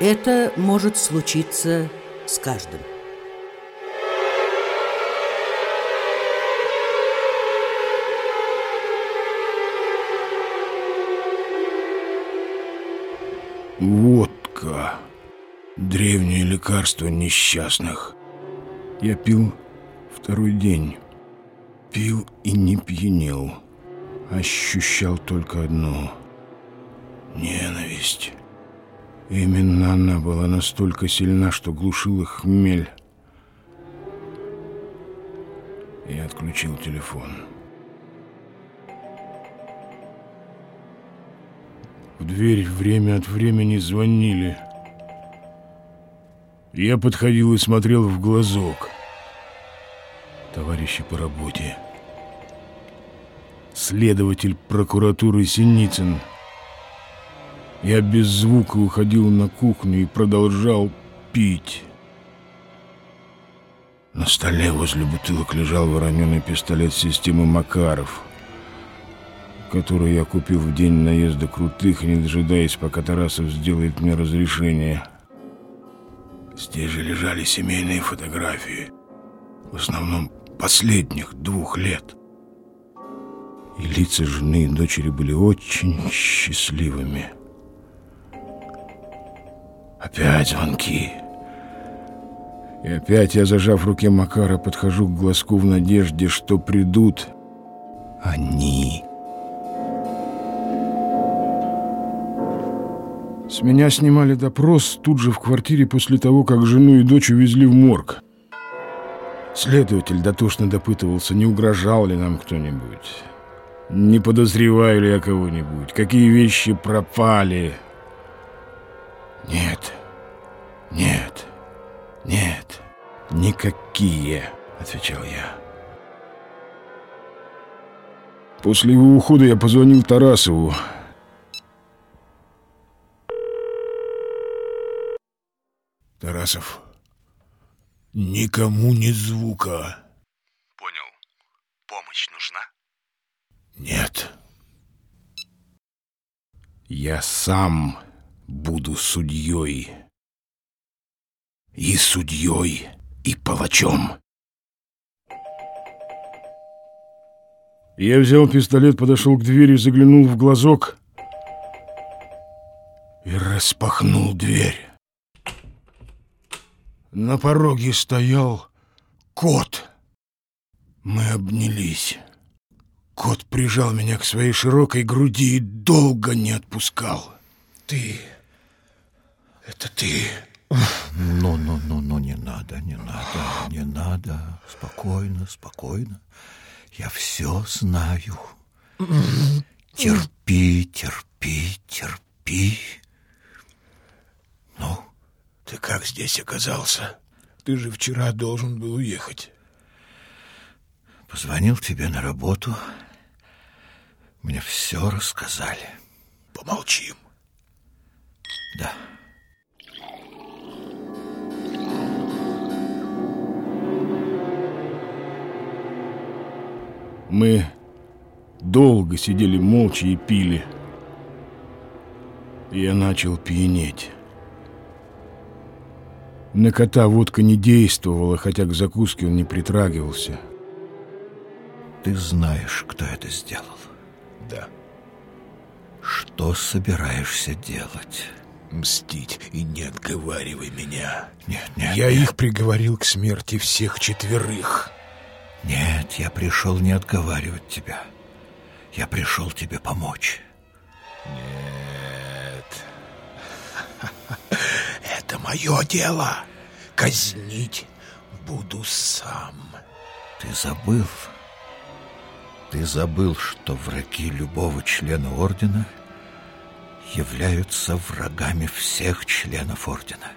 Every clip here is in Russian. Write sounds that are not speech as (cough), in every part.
Это может случиться с каждым. Водка. Древнее лекарство несчастных. Я пил второй день. Пил и не пьянел. Ощущал только одно — ненависть. Именно она была настолько сильна, что глушила хмель. Я отключил телефон. В дверь время от времени звонили. Я подходил и смотрел в глазок. Товарищи по работе. Следователь прокуратуры Синицын. Я без звука уходил на кухню и продолжал пить. На столе возле бутылок лежал вороненый пистолет системы Макаров — которую я купил в день наезда крутых, не дожидаясь, пока Тарасов сделает мне разрешение. Здесь же лежали семейные фотографии, в основном последних двух лет. И лица жены и дочери были очень счастливыми. Опять звонки. И опять я, зажав в руке Макара, подхожу к глазку в надежде, что придут они. С меня снимали допрос тут же в квартире после того, как жену и дочь увезли в морг. Следователь дотошно допытывался, не угрожал ли нам кто-нибудь. Не подозреваю ли я кого-нибудь? Какие вещи пропали? Нет, нет, нет, никакие, отвечал я. После его ухода я позвонил Тарасову. Тарасов, никому ни звука. Понял. Помощь нужна? Нет. Я сам буду судьей. И судьей, и палачом. Я взял пистолет, подошел к двери, заглянул в глазок и распахнул дверь. На пороге стоял кот. Мы обнялись. Кот прижал меня к своей широкой груди и долго не отпускал. Ты... Это ты... Ну-ну-ну-ну, не надо, не надо, не надо. Спокойно, спокойно. Я все знаю. Терпи, терпи, терпи. Ну, ты как здесь оказался? Ты же вчера должен был уехать. Позвонил тебе на работу. Мне все рассказали. Помолчим. Да. Мы долго сидели молча и пили. Я начал пьянеть. На кота водка не действовала, хотя к закуске он не притрагивался. Ты знаешь, кто это сделал? Да. Что собираешься делать? Мстить и не отговаривай меня. Нет, нет. Я нет. их приговорил к смерти всех четверых. Нет, я пришел не отговаривать тебя. Я пришел тебе помочь. Нет. (laughs) Это мое дело. Казнить буду сам. Ты забыл. Ты забыл, что враги любого члена Ордена являются врагами всех членов Ордена.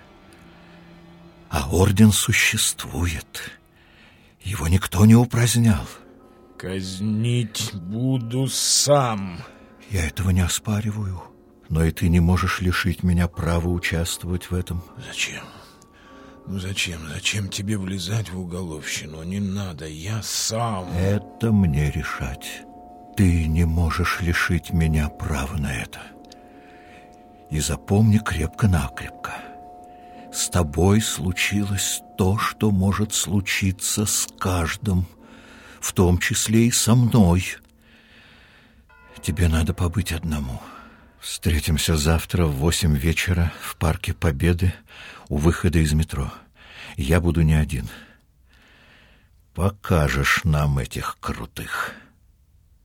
А Орден существует. Его никто не упразднял. Казнить буду сам. Я этого не оспариваю. Но и ты не можешь лишить меня права участвовать в этом. Зачем? Ну зачем? Зачем тебе влезать в уголовщину? Не надо, я сам. Это мне решать. Ты не можешь лишить меня права на это. И запомни крепко-накрепко. С тобой случилось то, что может случиться с каждым, в том числе и со мной. Тебе надо побыть одному. Встретимся завтра в восемь вечера в Парке Победы у выхода из метро. Я буду не один. Покажешь нам этих крутых».